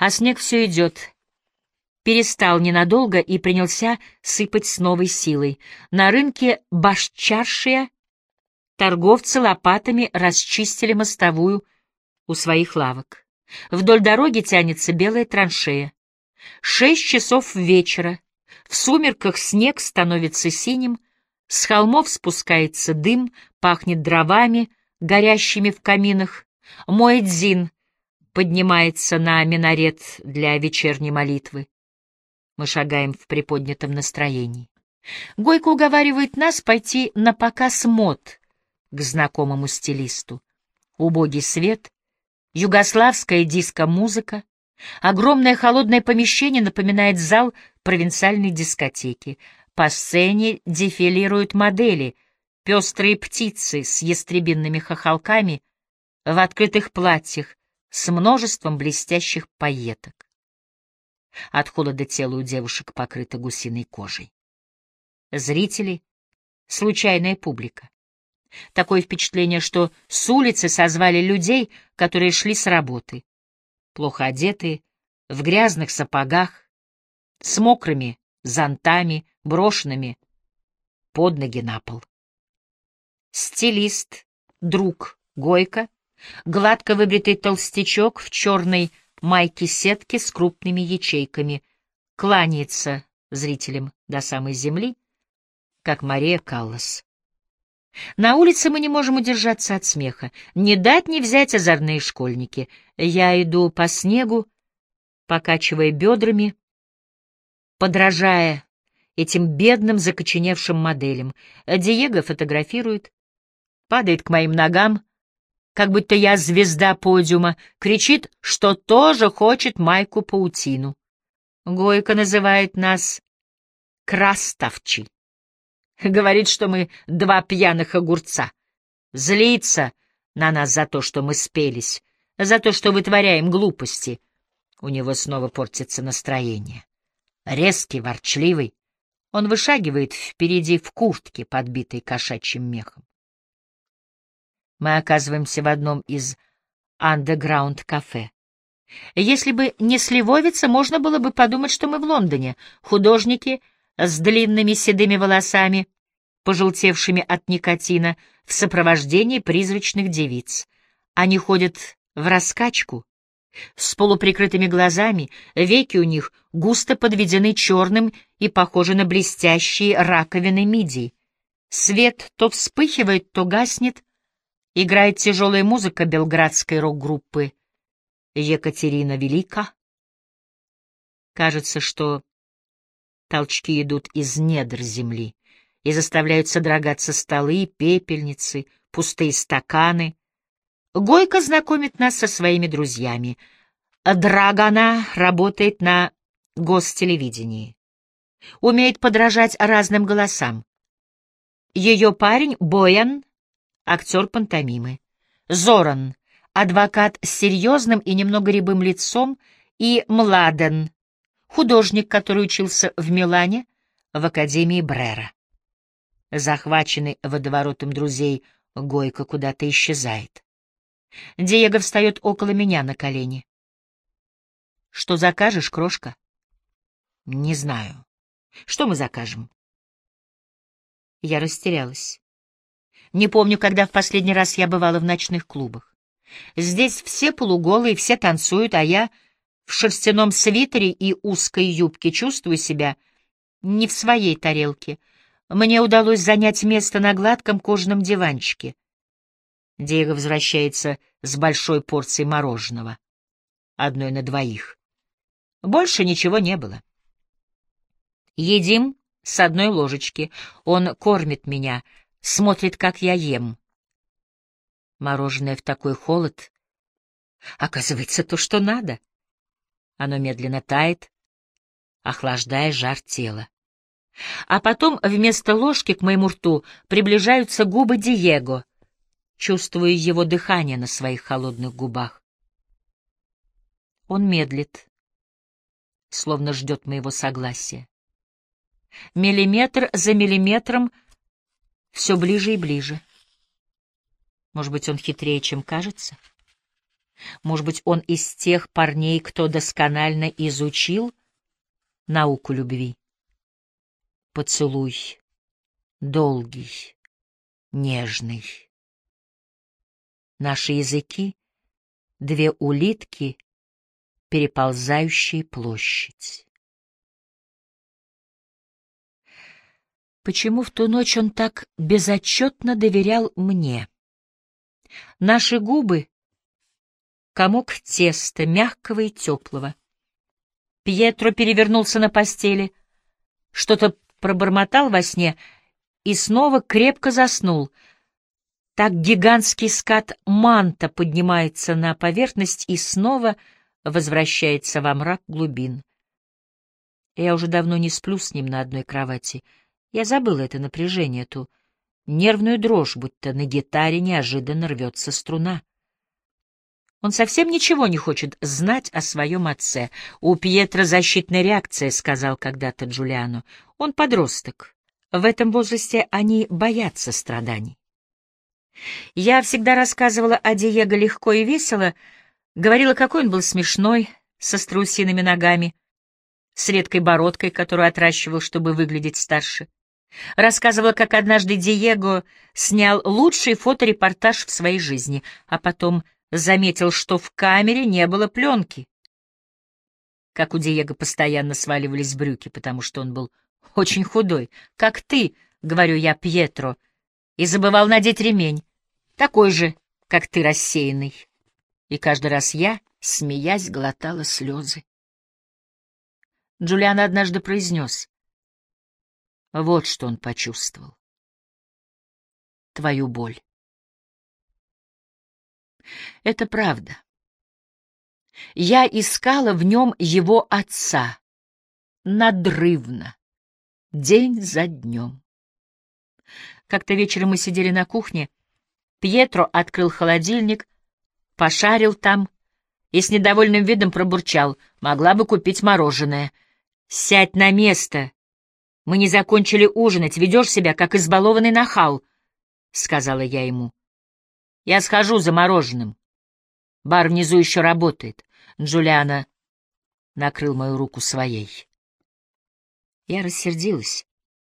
А снег все идет. Перестал ненадолго и принялся сыпать с новой силой. На рынке башчаршие торговцы лопатами расчистили мостовую у своих лавок. Вдоль дороги тянется белая траншея. Шесть часов вечера. В сумерках снег становится синим, с холмов спускается дым, пахнет дровами, горящими в каминах. Мой дзин поднимается на минарет для вечерней молитвы. Мы шагаем в приподнятом настроении. Гойко уговаривает нас пойти на показ мод к знакомому стилисту. Убогий свет, югославская диско-музыка, огромное холодное помещение напоминает зал провинциальной дискотеки. По сцене дефилируют модели, пестрые птицы с ястребинными хохолками в открытых платьях с множеством блестящих пайеток. От холода тело у девушек покрыто гусиной кожей. Зрители — случайная публика. Такое впечатление, что с улицы созвали людей, которые шли с работы. Плохо одетые, в грязных сапогах, с мокрыми зонтами, брошенными под ноги на пол. Стилист, друг Гойко, гладко выбритый толстячок в черной майке-сетке с крупными ячейками, кланяется зрителям до самой земли, как Мария Каллас. На улице мы не можем удержаться от смеха. Не дать не взять озорные школьники. Я иду по снегу, покачивая бедрами, подражая этим бедным закоченевшим моделям. Диего фотографирует, падает к моим ногам, как будто я звезда подиума, кричит, что тоже хочет майку-паутину. Гойко называет нас «краставчи». Говорит, что мы два пьяных огурца. Злится на нас за то, что мы спелись, за то, что вытворяем глупости. У него снова портится настроение. Резкий, ворчливый, он вышагивает впереди в куртке, подбитой кошачьим мехом. Мы оказываемся в одном из андеграунд-кафе. Если бы не сливовица, можно было бы подумать, что мы в Лондоне. Художники с длинными седыми волосами, пожелтевшими от никотина, в сопровождении призрачных девиц. Они ходят в раскачку, с полуприкрытыми глазами, веки у них густо подведены черным и похожи на блестящие раковины мидий. Свет то вспыхивает, то гаснет, играет тяжелая музыка белградской рок-группы Екатерина Велика. Кажется, что Толчки идут из недр земли и заставляют содрогаться столы, пепельницы, пустые стаканы. Гойко знакомит нас со своими друзьями. Драгана работает на гостелевидении. Умеет подражать разным голосам. Ее парень Боян — актер пантомимы. Зоран — адвокат с серьезным и немного рябым лицом, и Младен художник, который учился в Милане в Академии Брера. Захваченный водоворотом друзей, Гойко куда-то исчезает. Диего встает около меня на колени. «Что закажешь, крошка?» «Не знаю. Что мы закажем?» Я растерялась. Не помню, когда в последний раз я бывала в ночных клубах. Здесь все полуголые, все танцуют, а я в шерстяном свитере и узкой юбке чувствую себя не в своей тарелке. Мне удалось занять место на гладком кожаном диванчике. Диего возвращается с большой порцией мороженого. Одной на двоих. Больше ничего не было. Едим с одной ложечки. Он кормит меня, смотрит, как я ем. Мороженое в такой холод. Оказывается, то, что надо. Оно медленно тает, охлаждая жар тела. А потом вместо ложки к моему рту приближаются губы Диего, чувствуя его дыхание на своих холодных губах. Он медлит, словно ждет моего согласия. Миллиметр за миллиметром все ближе и ближе. Может быть, он хитрее, чем кажется? Может быть, он из тех парней, кто досконально изучил науку любви. Поцелуй. Долгий. Нежный. Наши языки — две улитки, переползающие площадь. Почему в ту ночь он так безотчетно доверял мне? Наши губы — комок теста, мягкого и теплого. Пьетро перевернулся на постели, что-то пробормотал во сне и снова крепко заснул. Так гигантский скат манта поднимается на поверхность и снова возвращается во мрак глубин. Я уже давно не сплю с ним на одной кровати. Я забыла это напряжение, ту нервную дрожь, будто на гитаре неожиданно рвется струна. Он совсем ничего не хочет знать о своем отце. «У Пьетро защитная реакция», — сказал когда-то Джулиану. «Он подросток. В этом возрасте они боятся страданий». Я всегда рассказывала о Диего легко и весело, говорила, какой он был смешной, со страусиными ногами, с редкой бородкой, которую отращивал, чтобы выглядеть старше. Рассказывала, как однажды Диего снял лучший фоторепортаж в своей жизни, а потом заметил, что в камере не было пленки. Как у Диего постоянно сваливались брюки, потому что он был очень худой. Как ты, говорю я Пьетро, и забывал надеть ремень, такой же, как ты рассеянный. И каждый раз я, смеясь, глотала слезы. Джулиан однажды произнес. Вот что он почувствовал. Твою боль. Это правда. Я искала в нем его отца. Надрывно. День за днем. Как-то вечером мы сидели на кухне. Пьетро открыл холодильник, пошарил там и с недовольным видом пробурчал. Могла бы купить мороженое. «Сядь на место!» Мы не закончили ужинать, ведешь себя, как избалованный нахал, — сказала я ему. Я схожу за мороженым. Бар внизу еще работает. Джулиана накрыл мою руку своей. Я рассердилась.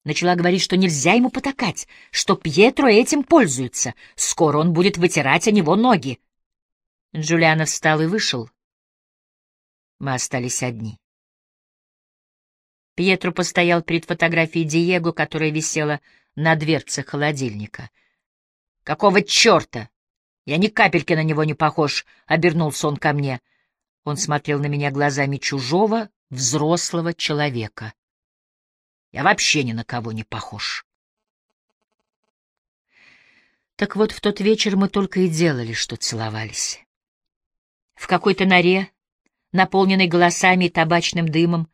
Начала говорить, что нельзя ему потакать, что Пьетро этим пользуется. Скоро он будет вытирать о него ноги. Джулиана встал и вышел. Мы остались одни. Пьетро постоял перед фотографией Диего, которая висела на дверце холодильника. «Какого черта? Я ни капельки на него не похож», — обернулся он ко мне. Он смотрел на меня глазами чужого, взрослого человека. «Я вообще ни на кого не похож». Так вот, в тот вечер мы только и делали, что целовались. В какой-то норе, наполненной голосами и табачным дымом,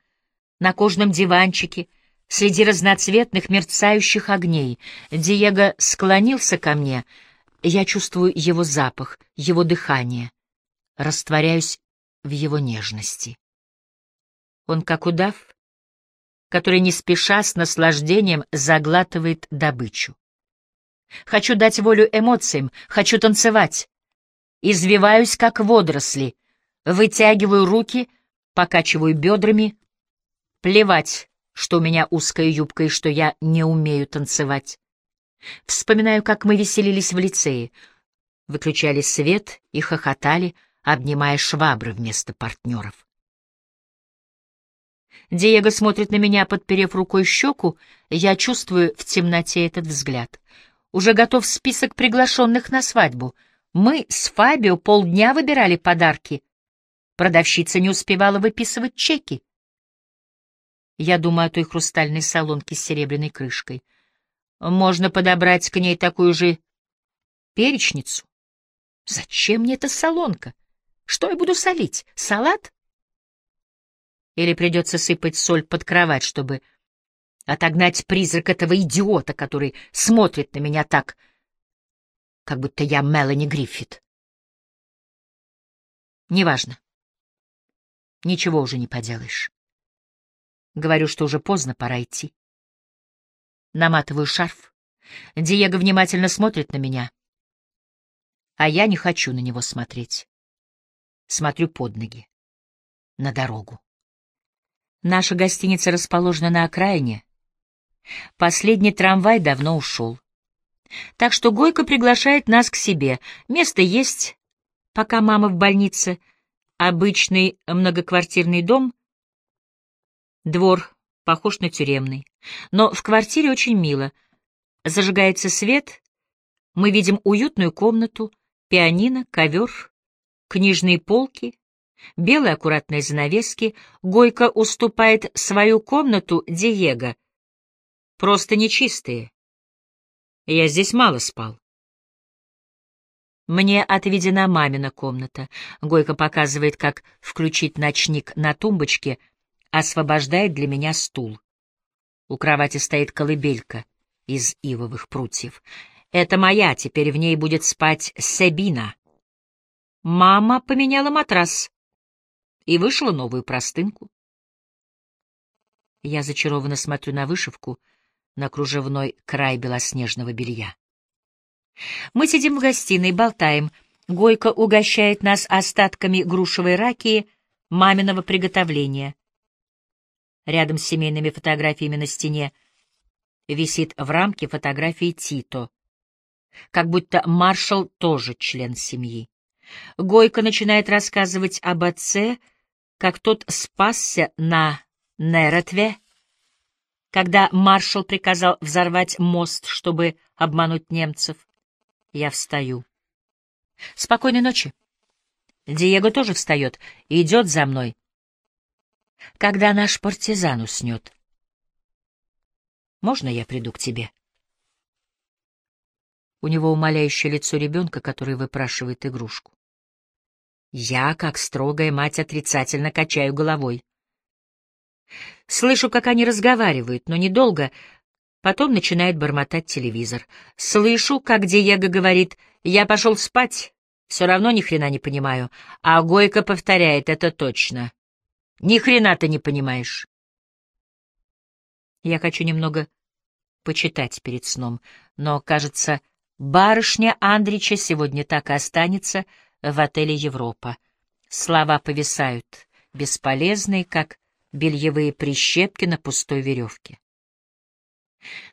на кожном диванчике, среди разноцветных мерцающих огней. Диего склонился ко мне. Я чувствую его запах, его дыхание. Растворяюсь в его нежности. Он как удав, который не спеша с наслаждением заглатывает добычу. Хочу дать волю эмоциям, хочу танцевать. Извиваюсь, как водоросли, вытягиваю руки, покачиваю бедрами, Плевать, что у меня узкая юбка и что я не умею танцевать. Вспоминаю, как мы веселились в лицее. Выключали свет и хохотали, обнимая швабры вместо партнеров. Диего смотрит на меня, подперев рукой щеку, я чувствую в темноте этот взгляд. Уже готов список приглашенных на свадьбу. Мы с Фабио полдня выбирали подарки. Продавщица не успевала выписывать чеки. Я думаю о той хрустальной солонке с серебряной крышкой. Можно подобрать к ней такую же перечницу. Зачем мне эта солонка? Что я буду солить? Салат? Или придется сыпать соль под кровать, чтобы отогнать призрак этого идиота, который смотрит на меня так, как будто я Мелани Гриффит. Неважно. Ничего уже не поделаешь. Говорю, что уже поздно, пора идти. Наматываю шарф. Диего внимательно смотрит на меня. А я не хочу на него смотреть. Смотрю под ноги. На дорогу. Наша гостиница расположена на окраине. Последний трамвай давно ушел. Так что Гойко приглашает нас к себе. Место есть, пока мама в больнице. Обычный многоквартирный дом. Двор похож на тюремный. Но в квартире очень мило. Зажигается свет. Мы видим уютную комнату, пианино, ковер, книжные полки, белые аккуратные занавески. Гойко уступает свою комнату Диего. Просто нечистые. Я здесь мало спал. Мне отведена мамина комната. Гойко показывает, как включить ночник на тумбочке, освобождает для меня стул. У кровати стоит колыбелька из ивовых прутьев. Это моя, теперь в ней будет спать Себина. Мама поменяла матрас и вышла новую простынку. Я зачарованно смотрю на вышивку — на кружевной край белоснежного белья. Мы сидим в гостиной, болтаем. Гойко угощает нас остатками грушевой ракии маминого приготовления. Рядом с семейными фотографиями на стене висит в рамке фотографии Тито. Как будто маршал тоже член семьи. Гойко начинает рассказывать об отце, как тот спасся на Неретве, когда маршал приказал взорвать мост, чтобы обмануть немцев. Я встаю. Спокойной ночи. Диего тоже встает и идет за мной. Когда наш партизан уснет. Можно я приду к тебе? У него умоляющее лицо ребенка, который выпрашивает игрушку. Я, как строгая мать, отрицательно качаю головой. Слышу, как они разговаривают, но недолго. Потом начинает бормотать телевизор. Слышу, как Диего говорит «Я пошел спать, все равно ни хрена не понимаю». А Гойко повторяет «Это точно». «Ни хрена ты не понимаешь». Я хочу немного почитать перед сном, но, кажется, барышня Андрича сегодня так и останется в отеле «Европа». Слова повисают, бесполезные, как бельевые прищепки на пустой веревке.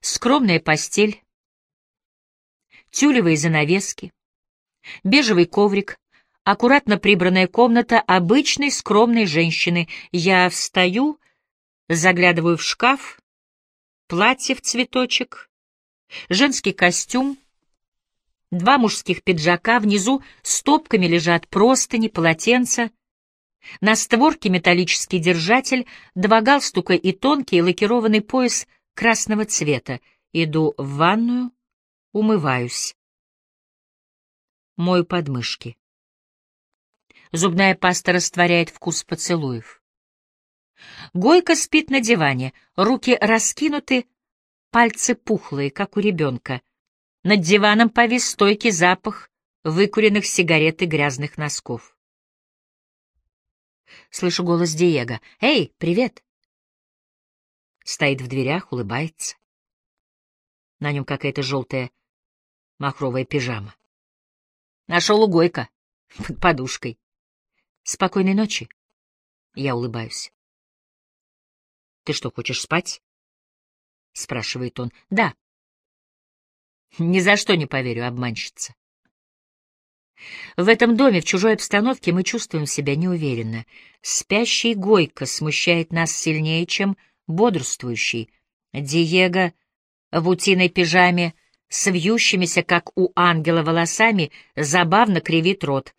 Скромная постель, тюлевые занавески, бежевый коврик, аккуратно прибранная комната обычной скромной женщины. Я встаю, заглядываю в шкаф, платье в цветочек, женский костюм, два мужских пиджака, внизу стопками лежат простыни, полотенца — на створке металлический держатель, два галстука и тонкий лакированный пояс красного цвета. Иду в ванную, умываюсь. Мою подмышки. Зубная паста растворяет вкус поцелуев. Гойка спит на диване, руки раскинуты, пальцы пухлые, как у ребенка. Над диваном повис стойкий запах выкуренных сигарет и грязных носков. Слышу голос Диего. «Эй, привет!» Стоит в дверях, улыбается. На нем какая-то желтая махровая пижама. Нашел угойка под подушкой. Спокойной ночи. Я улыбаюсь. Ты что, хочешь спать? Спрашивает он. Да. Ни за что не поверю, обманщица. В этом доме, в чужой обстановке, мы чувствуем себя неуверенно. Спящий Гойко смущает нас сильнее, чем бодрствующий. Диего в утиной пижаме с вьющимися, как у ангела, волосами, забавно кривит рот.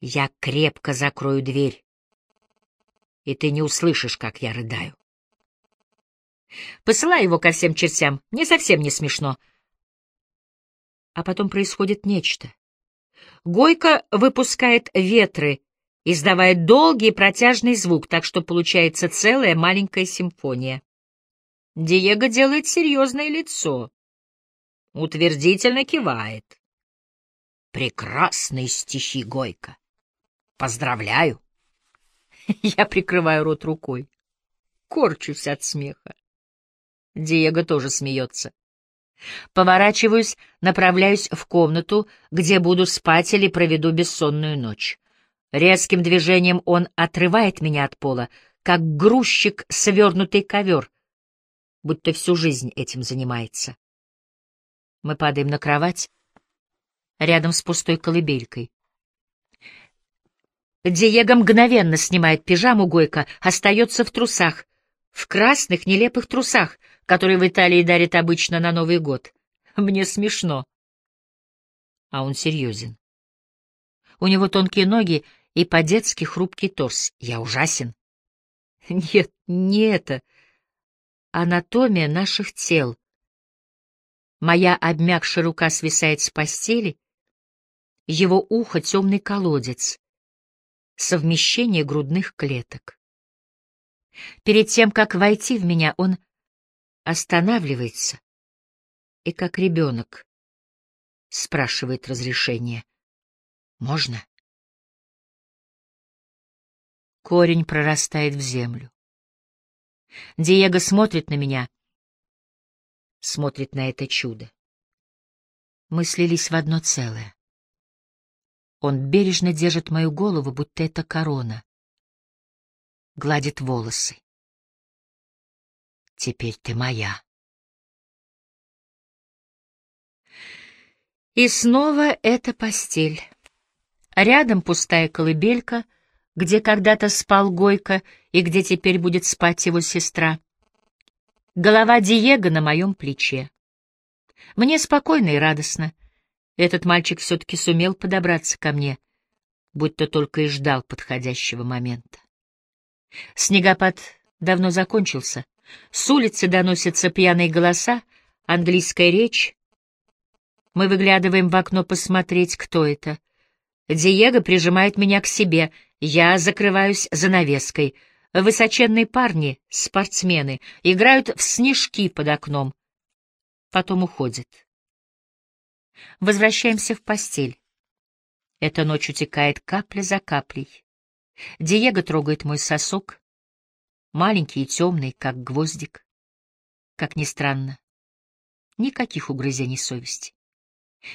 Я крепко закрою дверь, и ты не услышишь, как я рыдаю. Посылай его ко всем чертям, мне совсем не смешно. А потом происходит нечто. Гойко выпускает ветры, издавая долгий протяжный звук, так что получается целая маленькая симфония. Диего делает серьезное лицо, утвердительно кивает. Прекрасные стихи Гойко. Поздравляю. Я прикрываю рот рукой. Корчусь от смеха. Диего тоже смеется. Поворачиваюсь, направляюсь в комнату, где буду спать или проведу бессонную ночь. Резким движением он отрывает меня от пола, как грузчик свернутый ковер, будто всю жизнь этим занимается. Мы падаем на кровать рядом с пустой колыбелькой. Диего мгновенно снимает пижаму, Гойко остается в трусах, в красных нелепых трусах, которые в Италии дарят обычно на Новый год. Мне смешно. А он серьезен. У него тонкие ноги и по-детски хрупкий торс. Я ужасен. Нет, не это. Анатомия наших тел. Моя обмякшая рука свисает с постели, его ухо — темный колодец, совмещение грудных клеток. Перед тем, как войти в меня, он останавливается и, как ребенок, спрашивает разрешение. «Можно?» Корень прорастает в землю. Диего смотрит на меня, смотрит на это чудо. Мы слились в одно целое. Он бережно держит мою голову, будто это корона. Гладит волосы. Теперь ты моя. И снова эта постель. Рядом пустая колыбелька — где когда-то спал Гойко и где теперь будет спать его сестра. Голова Диего на моем плече. Мне спокойно и радостно. Этот мальчик все-таки сумел подобраться ко мне, будто только и ждал подходящего момента. Снегопад давно закончился. С улицы доносятся пьяные голоса, английская речь. Мы выглядываем в окно посмотреть, кто это. Диего прижимает меня к себе — я закрываюсь занавеской. Высоченные парни, спортсмены, играют в снежки под окном. Потом уходят. Возвращаемся в постель. Эта ночь утекает капля за каплей. Диего трогает мой сосок, маленький и темный, как гвоздик. Как ни странно, никаких угрызений совести.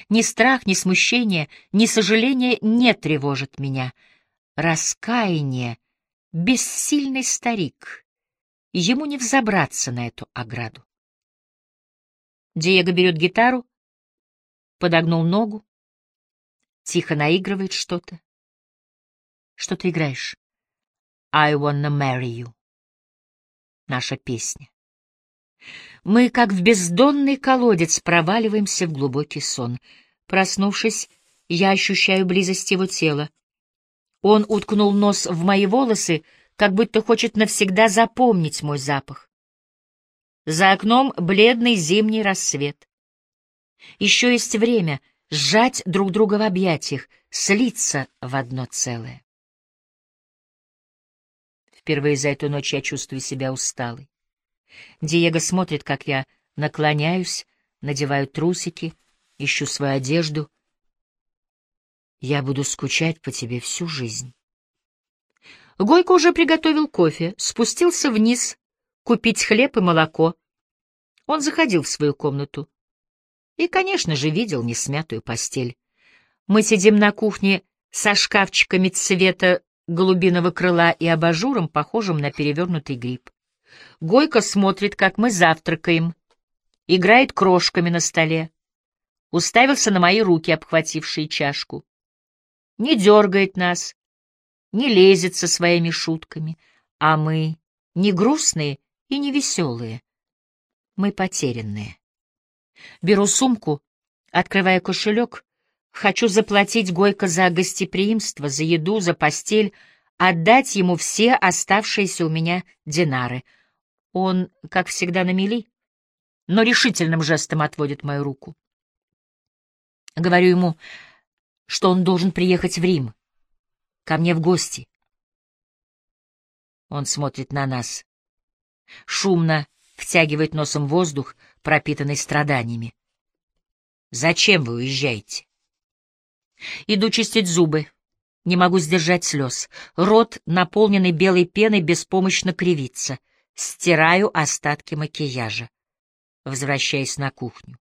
Ни страх, ни смущение, ни сожаление не тревожат меня — раскаяние, бессильный старик. Ему не взобраться на эту ограду. Диего берет гитару, подогнул ногу, тихо наигрывает что-то. Что ты играешь? I wanna marry you. Наша песня. Мы, как в бездонный колодец, проваливаемся в глубокий сон. Проснувшись, я ощущаю близость его тела. Он уткнул нос в мои волосы, как будто хочет навсегда запомнить мой запах. За окном бледный зимний рассвет. Еще есть время сжать друг друга в объятиях, слиться в одно целое. Впервые за эту ночь я чувствую себя усталой. Диего смотрит, как я наклоняюсь, надеваю трусики, ищу свою одежду — я буду скучать по тебе всю жизнь. Гойко уже приготовил кофе, спустился вниз купить хлеб и молоко. Он заходил в свою комнату и, конечно же, видел несмятую постель. Мы сидим на кухне со шкафчиками цвета голубиного крыла и абажуром, похожим на перевернутый гриб. Гойко смотрит, как мы завтракаем, играет крошками на столе, уставился на мои руки, обхватившие чашку не дергает нас, не лезет со своими шутками, а мы не грустные и не веселые. Мы потерянные. Беру сумку, открывая кошелек, хочу заплатить Гойко за гостеприимство, за еду, за постель, отдать ему все оставшиеся у меня динары. Он, как всегда, на мели, но решительным жестом отводит мою руку. Говорю ему, что он должен приехать в Рим, ко мне в гости. Он смотрит на нас, шумно втягивает носом воздух, пропитанный страданиями. «Зачем вы уезжаете?» Иду чистить зубы. Не могу сдержать слез. Рот, наполненный белой пеной, беспомощно кривится. Стираю остатки макияжа. Возвращаясь на кухню.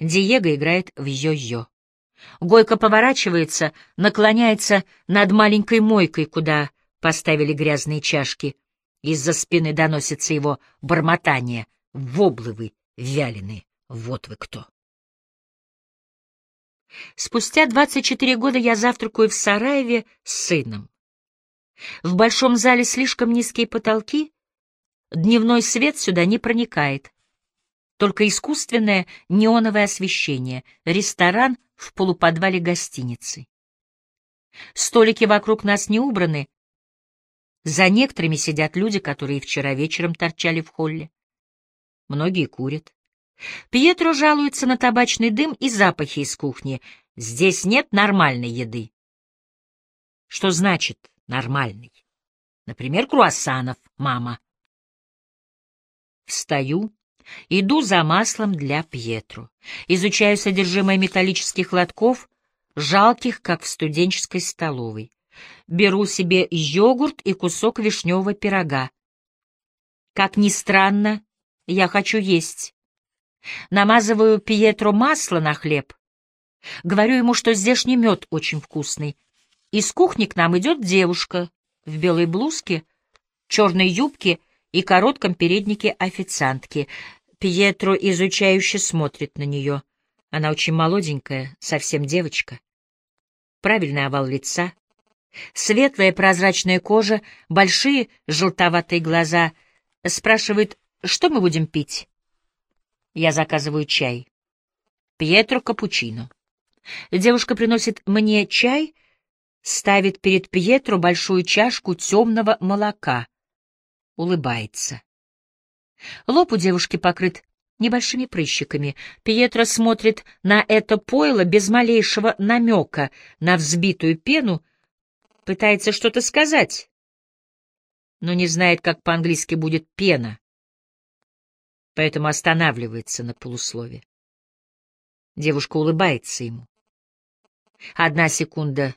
Диего играет в йо-йо. Гойко поворачивается, наклоняется над маленькой мойкой, куда поставили грязные чашки. Из-за спины доносится его бормотание. Воблы вы, вяленые, вот вы кто. Спустя 24 года я завтракаю в Сараеве с сыном. В большом зале слишком низкие потолки, дневной свет сюда не проникает. Только искусственное неоновое освещение, ресторан в полуподвале гостиницы. Столики вокруг нас не убраны. За некоторыми сидят люди, которые вчера вечером торчали в холле. Многие курят. Пьетро жалуется на табачный дым и запахи из кухни. Здесь нет нормальной еды. Что значит нормальный? Например, круассанов, мама. Встаю, иду за маслом для Пьетро. Изучаю содержимое металлических лотков, жалких, как в студенческой столовой. Беру себе йогурт и кусок вишневого пирога. Как ни странно, я хочу есть. Намазываю Пьетро масло на хлеб. Говорю ему, что здешний мед очень вкусный. Из кухни к нам идет девушка в белой блузке, черной юбке и коротком переднике официантки. Пьетро изучающе смотрит на нее. Она очень молоденькая, совсем девочка. Правильный овал лица, светлая прозрачная кожа, большие желтоватые глаза. Спрашивает, что мы будем пить? Я заказываю чай. Пьетро капучино. Девушка приносит мне чай, ставит перед Пьетро большую чашку темного молока. Улыбается. Лоб у девушки покрыт небольшими прыщиками. Пьетро смотрит на это пойло без малейшего намека на взбитую пену, пытается что-то сказать, но не знает, как по-английски будет «пена» поэтому останавливается на полуслове. Девушка улыбается ему. Одна секунда.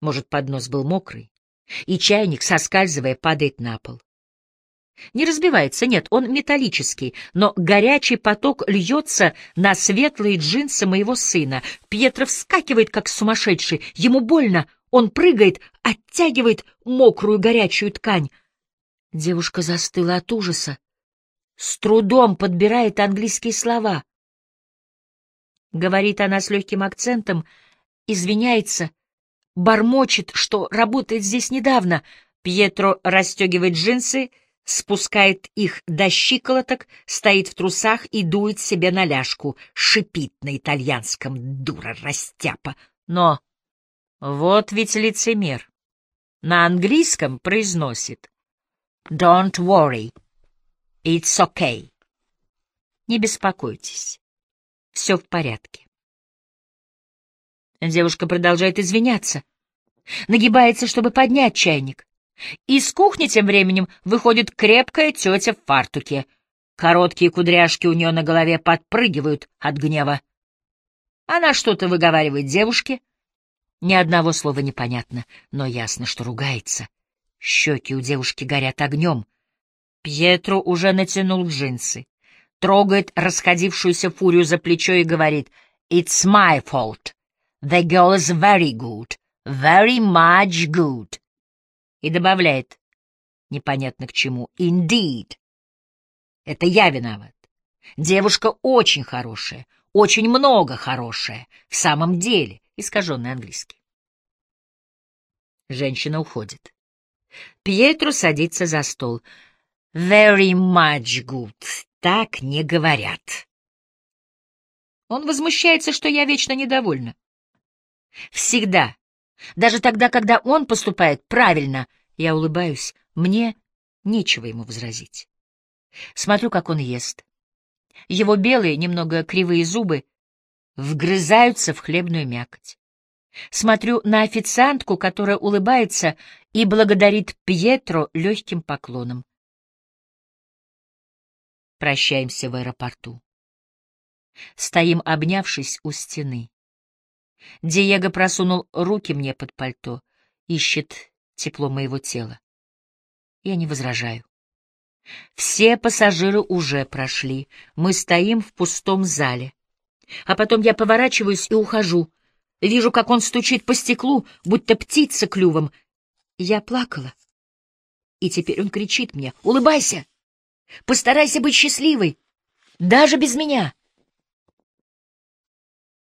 Может, поднос был мокрый, и чайник, соскальзывая, падает на пол. Не разбивается, нет, он металлический, но горячий поток льется на светлые джинсы моего сына. Пьетро вскакивает, как сумасшедший. Ему больно, он прыгает, оттягивает мокрую горячую ткань. Девушка застыла от ужаса с трудом подбирает английские слова. Говорит она с легким акцентом, извиняется, бормочет, что работает здесь недавно. Пьетро расстегивает джинсы, спускает их до щиколоток, стоит в трусах и дует себе на ляжку, шипит на итальянском, дура растяпа. Но вот ведь лицемер. На английском произносит «Don't worry». It's okay. Не беспокойтесь. Все в порядке. Девушка продолжает извиняться. Нагибается, чтобы поднять чайник. Из кухни тем временем выходит крепкая тетя в фартуке. Короткие кудряшки у нее на голове подпрыгивают от гнева. Она что-то выговаривает девушке. Ни одного слова непонятно, но ясно, что ругается. Щеки у девушки горят огнем — Пьетро уже натянул джинсы, трогает расходившуюся фурию за плечо и говорит «It's my fault. The girl is very good. Very much good». И добавляет, непонятно к чему, «Indeed». Это я виноват. Девушка очень хорошая, очень много хорошая, в самом деле, искаженный английский. Женщина уходит. Пьетро садится за стол — Very much good. Так не говорят. Он возмущается, что я вечно недовольна. Всегда. Даже тогда, когда он поступает правильно, я улыбаюсь. Мне нечего ему возразить. Смотрю, как он ест. Его белые, немного кривые зубы вгрызаются в хлебную мякоть. Смотрю на официантку, которая улыбается и благодарит Пьетро легким поклоном. Прощаемся в аэропорту. Стоим, обнявшись у стены. Диего просунул руки мне под пальто, ищет тепло моего тела. Я не возражаю. Все пассажиры уже прошли. Мы стоим в пустом зале. А потом я поворачиваюсь и ухожу. Вижу, как он стучит по стеклу, будто птица клювом. Я плакала. И теперь он кричит мне, улыбайся, постарайся быть счастливой, даже без меня.